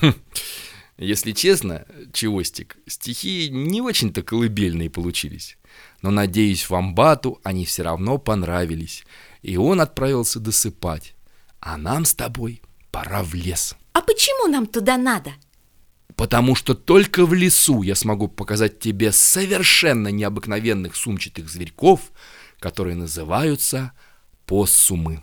Если честно, Чевостик, стихи не очень-то колыбельные получились. Но, надеюсь, Вамбату они все равно понравились. И он отправился досыпать. А нам с тобой пора в лес. А почему нам туда надо? Потому что только в лесу я смогу показать тебе совершенно необыкновенных сумчатых зверьков, которые называются поссумы.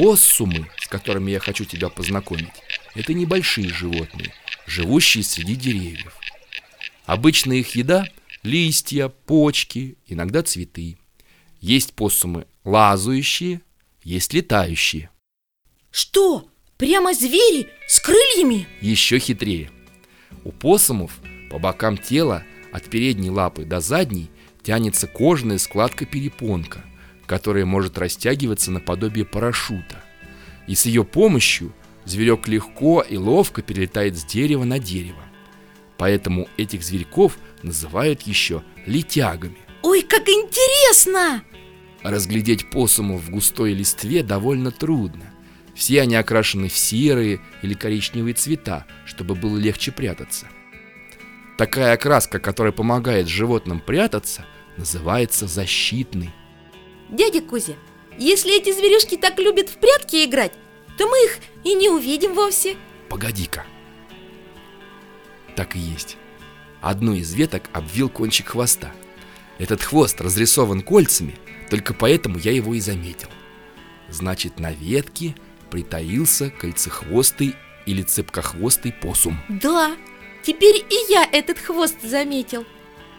Поссумы, с которыми я хочу тебя познакомить, это небольшие животные, живущие среди деревьев. Обычно их еда – листья, почки, иногда цветы. Есть поссумы лазающие, есть летающие. Что? Прямо звери с крыльями? Еще хитрее. У поссумов по бокам тела от передней лапы до задней тянется кожная складка перепонка которая может растягиваться наподобие парашюта. И с ее помощью зверек легко и ловко перелетает с дерева на дерево. Поэтому этих зверьков называют еще летягами. Ой, как интересно! Разглядеть посумов в густой листве довольно трудно. Все они окрашены в серые или коричневые цвета, чтобы было легче прятаться. Такая окраска, которая помогает животным прятаться, называется защитной. Дядя Кузя, если эти зверюшки так любят в прятки играть, то мы их и не увидим вовсе. Погоди-ка. Так и есть. Одну из веток обвил кончик хвоста. Этот хвост разрисован кольцами, только поэтому я его и заметил. Значит, на ветке притаился кольцехвостый или цепкохвостый посум. Да, теперь и я этот хвост заметил.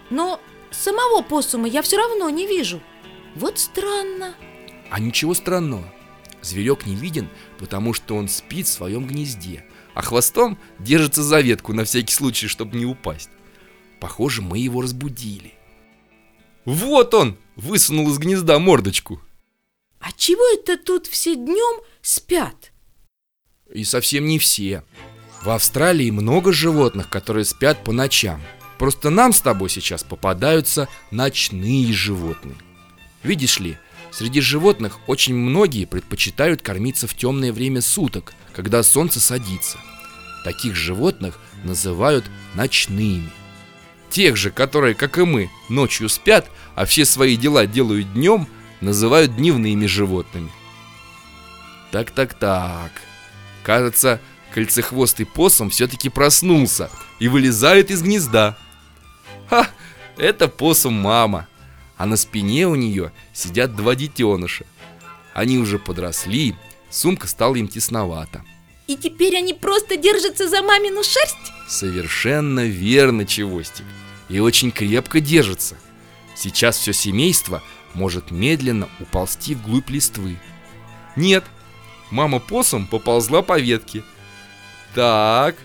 Но самого посума я все равно не вижу вот странно. А ничего странного. Зверек не виден, потому что он спит в своем гнезде, а хвостом держится за ветку на всякий случай, чтобы не упасть. Похоже, мы его разбудили. Вот он! Высунул из гнезда мордочку. А чего это тут все днем спят? И совсем не все. В Австралии много животных, которые спят по ночам. Просто нам с тобой сейчас попадаются ночные животные. Видишь ли, среди животных очень многие предпочитают кормиться в темное время суток, когда солнце садится. Таких животных называют ночными. Тех же, которые, как и мы, ночью спят, а все свои дела делают днем, называют дневными животными. Так-так-так. Кажется, кольцехвостый посом все-таки проснулся и вылезает из гнезда. Ха! Это посом мама а на спине у нее сидят два детеныша. Они уже подросли, сумка стала им тесновата. И теперь они просто держатся за мамину шерсть? Совершенно верно, Чевостик. И очень крепко держатся. Сейчас все семейство может медленно уползти вглубь листвы. Нет, мама посом поползла по ветке. Так,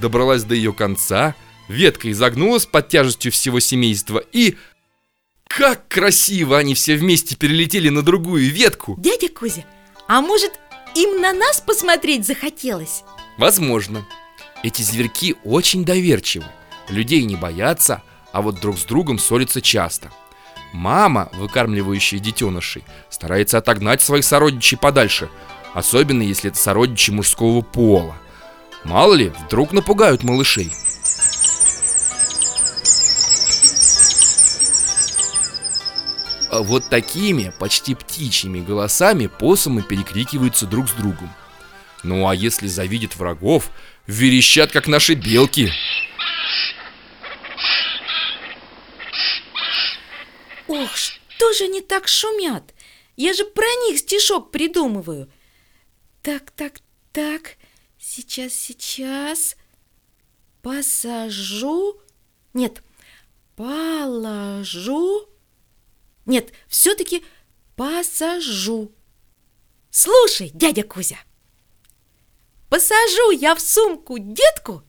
добралась до ее конца, ветка изогнулась под тяжестью всего семейства и как красиво они все вместе перелетели на другую ветку. Дядя Кузя, а может им на нас посмотреть захотелось? Возможно. Эти зверьки очень доверчивы Людей не боятся, а вот друг с другом ссорятся часто. Мама, выкармливающая детенышей, старается отогнать своих сородичей подальше Особенно если это сородичи мужского пола. Мало ли, вдруг напугают малышей вот такими, почти птичьими голосами посумы перекрикиваются друг с другом. Ну а если завидят врагов, верещат, как наши белки. Ох, что же они так шумят? Я же про них стишок придумываю. Так, так, так, сейчас, сейчас. Посажу... Нет, положу нет, все-таки посажу. Слушай, дядя Кузя. посажу я в сумку детку,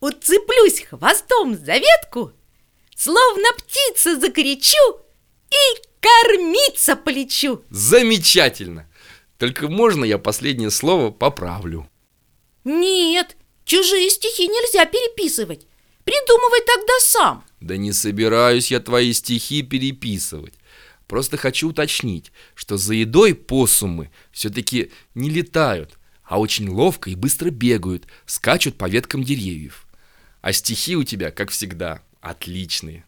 уцеплюсь хвостом за ветку, словно птица закричу и кормиться полечу. Замечательно! Только можно я последнее слово поправлю? Нет, чужие стихи нельзя переписывать. Придумывай тогда сам. Да не собираюсь я твои стихи переписывать. Просто хочу уточнить, что за едой посумы все-таки не летают, а очень ловко и быстро бегают, скачут по веткам деревьев. А стихи у тебя, как всегда, отличные.